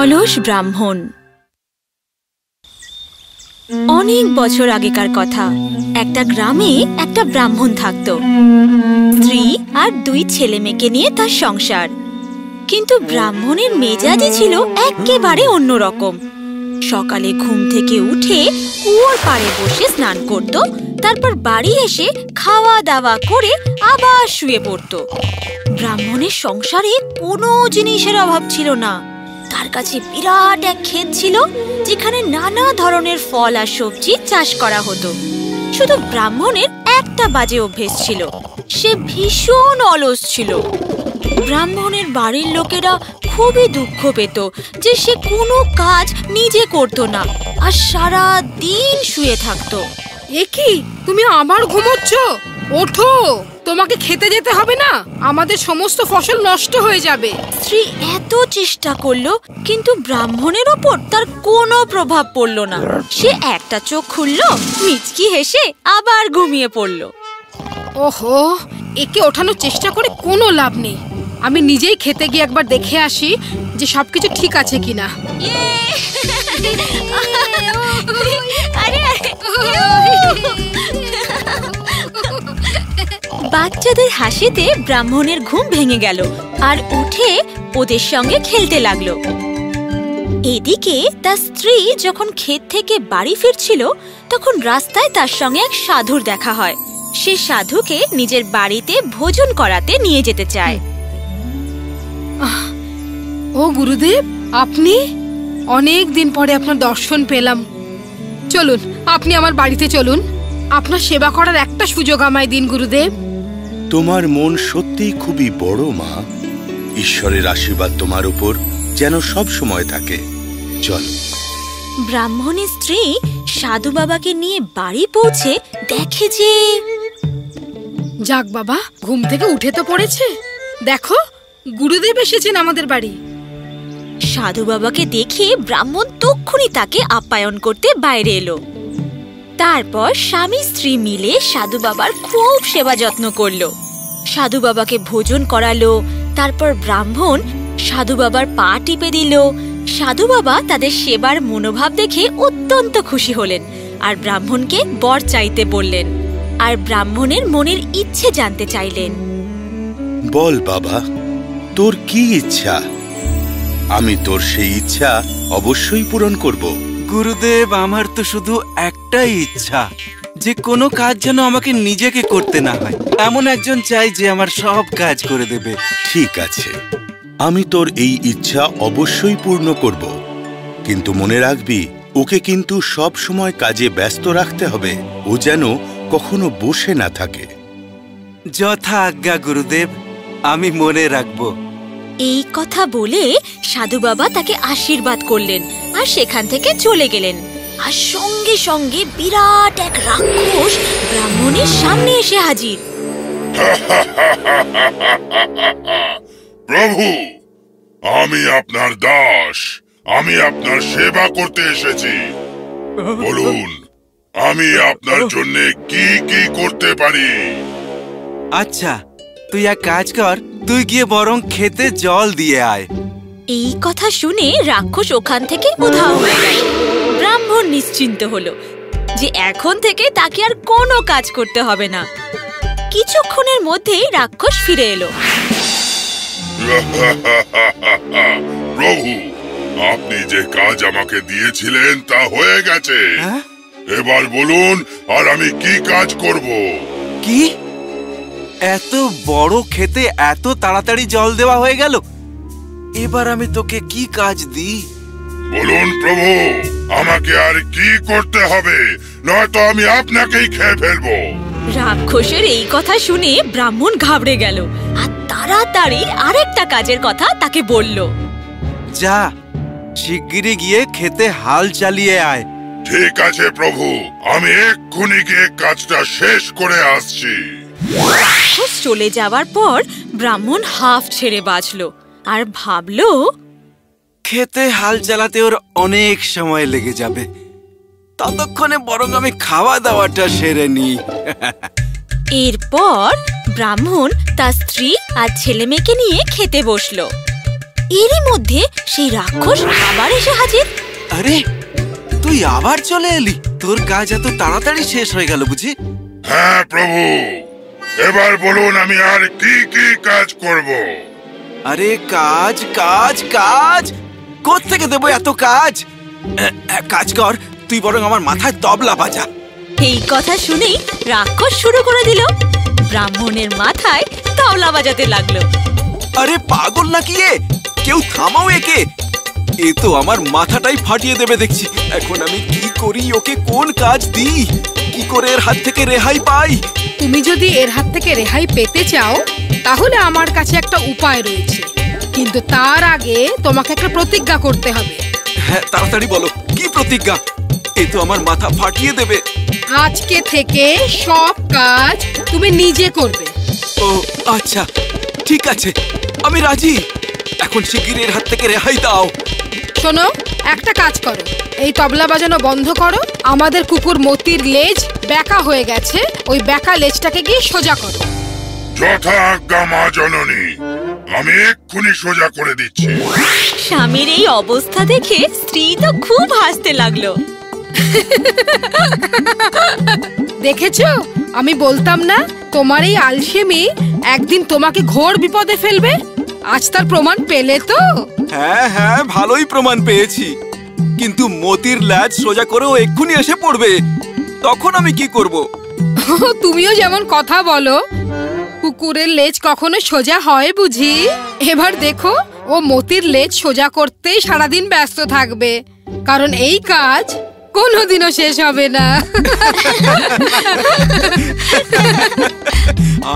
অলস ব্রাহ্মণ। অনেক বছর আগেকার কথা, একটা গ্রামে একটা ব্রাহ্মণ থাকত। স্ত্রী আর দুই ছেলে মেয়েকে নিয়ে তার সংসার। কিন্তু ব্রাহ্মণের মেজাজই ছিল একেবারে অন্যরকম। সকালে ঘুম থেকে উঠে কুয়োর পাড়ে বসে স্নান করত, তারপর বাড়ি এসে খাওয়া দাওয়া করে আবার শুয়ে পড়ত। ব্রাহ্মণের সংসারে কোনো জিনিসের অভাব ছিল না। তার কাছে বিরাট এক ক্ষেত ছিল, যেখানে নানা ধরনের ফল আর সবজি চাষ করা হতো। শুধু ব্রাহ্মণের একটা বাজে অভ্যেস ছিল, সে ভীষণ অলস ছিল। ব্রাহ্মণের বাড়ির লোকেরা খুবই দুঃখ পেত যে সে কোনো কাজ নিজে করত না আর সারা দিন শুয়ে থাকতো। এ কি তুমি আবার ঘুমোচ্ছ? ওঠো! তোমাকে খেতে যেতে হবে না? আমাদের সমস্ত ফসল নষ্ট হয়ে যাবে। স্ত্রী এত চেষ্টা করল কিন্তু ব্রাহ্মণের ওপর তার কোনো প্রভাব পড়ল না। সে একটা চোখ খুললো মিচকি হেসে আবার ঘুমিয়ে পড়ল। ওহো একে ওঠানোর চেষ্টা করে কোনো লাভ নেই। আমি নিজেই খেতে গিয়ে একবার দেখে আসি যে সবকিছু ঠিক আছে কিনা। আরে বাচ্চাদের হাসিতে ব্রাহ্মণের ঘুম ভেঙে গেল আর উঠে ওদের সঙ্গে খেলতে লাগল। এদিকে তার স্ত্রী যখন ক্ষেত থেকে বাড়ি ফিরছিল, তখন রাস্তায় তার সঙ্গে এক সাধুর দেখা হয়। সে সাধুকে নিজের বাড়িতে ভোজন করাতে নিয়ে যেতে চায়। ও গুরুদেব, আপনি? অনেক দিন পরে আপনার দর্শন পেলাম। চলুন, আপনি আমার বাড়িতে চলুন। আপনার সেবা করার একটা সুযোগ আমায় দিন, গুরুদেব। তোমার মন সত্যিই খুবই বড় মা। ঈশ্বরের আশীর্বাদ তোমার উপর যেন সব সময় থাকে। চল। ব্রাহ্মণের স্ত্রী সাধু বাবাকে নিয়ে বাড়ি পৌঁছে দেখে যে যাক বাবা ঘুম থেকে উঠে তো পড়েছে। দেখো গুরুদেব এসেছেন আমাদের বাড়ি। সাধু বাবাকে দেখে ব্রাহ্মণ তক্ষুনি তাকে আপ্যায়ন করতে বাইরে এলো। তারপর স্বামী স্ত্রী মিলে সাধু বাবার খুব সেবা যত্ন করল। সাধু বাবাকে ভোজন করালো তারপর ব্রাহ্মণ সাধু বাবার পা টিপে দিল। সাধু বাবা তাদের সেবার মনোভাব দেখে অত্যন্ত খুশি হলেন আর ব্রাহ্মণকে বর চাইতে বললেন আর ব্রাহ্মণের মনের ইচ্ছে জানতে চাইলেন। বল বাবা তোর কি ইচ্ছা? আমি তোর সেই ইচ্ছা অবশ্যই পূরণ করব। গুরুদেব আমার তো শুধু একটাই ইচ্ছা যে কোনো কাজ যেন আমাকে নিজেকে করতে না হয়। এমন একজন চাই যে আমার সব কাজ করে দেবে। ঠিক আছে। আমি তোর এই ইচ্ছা অবশ্যই পূর্ণ করব। কিন্তু মনে রাখবি ওকে কিন্তু সব সময় কাজে ব্যস্ত রাখতে হবে। ও যেন কখনো বসে না থাকে। যথা আজ্ঞা গুরুদেব। আমি মনে রাখব। এই কথা বলে সাধু বাবা তাকে আশীর্বাদ করলেন আর সেখান থেকে চলে গেলেন। আর সঙ্গে সঙ্গে বিরাট এক রাক্ষস ব্রাহ্মণের সামনে এসে হাজির। প্রভু আমি আপনার দাস আমি আপনার সেবা করতে এসেছি। বলুন আমি আপনার জন্য কি কি করতে পারি? আচ্ছা তুই এক কাজ কর তুই গিয়ে বরং খেতে জল দিয়ে আয়। এই কথা শুনে রাক্ষস ওখান থেকে উধাও হয়ে ব্রাহ্মণ নিশ্চিন্ত হলো যে এখন থেকে তাকে আর কোনো কাজ করতে হবে না। কিছুক্ষণের মধ্যেই রাক্ষস ফিরে এলো। প্রভু আপনি যে কাজ আমাকে দিয়েছিলেন তা হয়ে গেছে। হ্যাঁ? এবার বলুন আর আমি কি কাজ করব? কি? এত বড় খেতে এত তাড়াতাড়ি জল দেওয়া হয়ে গেল? এবার আমি তোকে কি কাজ দিই? বলুন প্রভু। আমাকে আর কি করতে হবে? নয়তো আমি আপনাকেই খেয়ে ফেলব। রাক্ষসের এই কথা শুনে ব্রাহ্মণ ঘাবড়ে গেল আর তাড়াতাড়ি আরেকটা কাজের কথা তাকে বলল। যা শিগগিরই গিয়ে খেতে হাল চালিয়ে আয়। ঠিক আছে প্রভু। আমি এক্ষুনি গিয়ে কাজটা শেষ করে আসছি। রাক্ষস চলে যাওয়ার পর ব্রাহ্মণ হাফ ছেড়ে বাঁচল আর ভাবলো খেতে হাল চালাতে ওর অনেক সময় লেগে যাবে। ততক্ষণে বরং আমি খাওয়া দাওয়াটা সেরে নিই। এরপর ব্রাহ্মণ তার স্ত্রী আর ছেলে মেয়েকে নিয়ে খেতে বসল। এরই মধ্যে সেই রাক্ষস আবার এসে হাজির। আরে তুই আবার চলে এলি? তোর কাজ এত তাড়াতাড়ি শেষ হয়ে গেল বুঝি? হ্যাঁ প্রভু। এবার বলুন আমি আর কি কি কাজ করব? আরে কাজ কাজ কাজ। থেকে দেবো এত কাজ? কাজ কর তুই বরং আমার মাথায় তবলা বাজা। এই কথা শুনেই রাক্ষস শুরু করে দিল। ব্রাহ্মণের মাথায় তবলা বাজাতে লাগল। আরে পাগল নাকি এ? কেউ থামাও একে। এ তো আমার মাথাটাই ফাটিয়ে দেবে দেখছি। এখন আমি কি করি ওকে কোন কাজ দিই? কি করে এর হাত থেকে রেহাই পাই? তুমি যদি এর হাত থেকে রেহাই পেতে চাও তাহলে আমার কাছে একটা উপায় রয়েছে। কিন্তু তার আগে তোমাকে একটা প্রতিজ্ঞা করতে হবে। হ্যাঁ তাড়াতাড়ি বলো কি প্রতিজ্ঞা? এ তো আমার মাথা ফাটিয়ে দেবে। আজকে থেকে সব কাজ তুমি নিজে করবে। ও আচ্ছা ঠিক আছে আমি রাজি। এখন শিগগির এর হাত থেকে রেহাই দাও। শোনো একটা কাজ করো এই তবলা বাজানো বন্ধ করো আমাদের কুকুর মতির লেজ ব্যাকা হয়ে গেছে ওই ব্যাকা লেজটাকে গিয়ে সোজা করো। যথা আজ্ঞা মা জননী আমি এক্ষুনি সোজা করে দিচ্ছি। স্বামীর এই অবস্থা দেখে স্ত্রী তো খুব হাসতে লাগল। দেখেছ? আমি বলতাম না তোমার এই আলসেমি একদিন তোমাকে ঘোর বিপদে ফেলবে? আজ তার প্রমাণ পেলে তো? হ্যাঁ হ্যাঁ ভালোই প্রমাণ পেয়েছি। কিন্তু মতির ল্যাজ সোজা করেও এক্ষুনি এসে পড়বে। তখন আমি কি করব? তুমিও যেমন কথা বলো কুকুরের লেজ কখনো সোজা হয় বুঝি? এবার দেখো, ও মতির লেজ সোজা করতেই সারাদিন ব্যস্ত থাকবে। কারণ এই কাজ কোনোদিনও শেষ হবে না।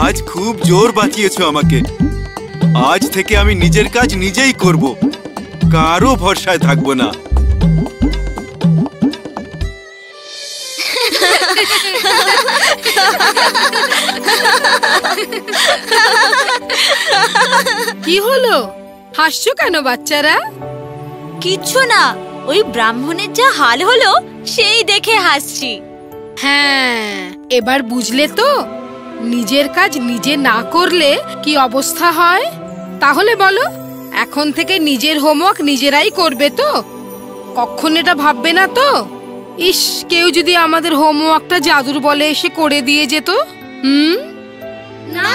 আজ খুব জোর বাঁচিয়েছো আমাকে। আজ থেকে আমি নিজের কাজ নিজেই করব। কারও ভরসায় থাকব না। কি হলো? হাসছো কেন বাচ্চারা? কিচ্ছু না। ওই ব্রাহ্মণের যা হাল হলো সেই দেখে হাসছি। হ্যাঁ এবার বুঝলে তো? নিজের কাজ নিজে না করলে কি অবস্থা হয়? তাহলে বলো এখন থেকে নিজের হোমওয়ার্ক নিজেরাই করবে তো? কখন এটা ভাববে না তো? ইস কেউ যদি আমাদের হোমওয়ার্কটা জাদুর বলে এসে করে দিয়ে যেত হুম? না।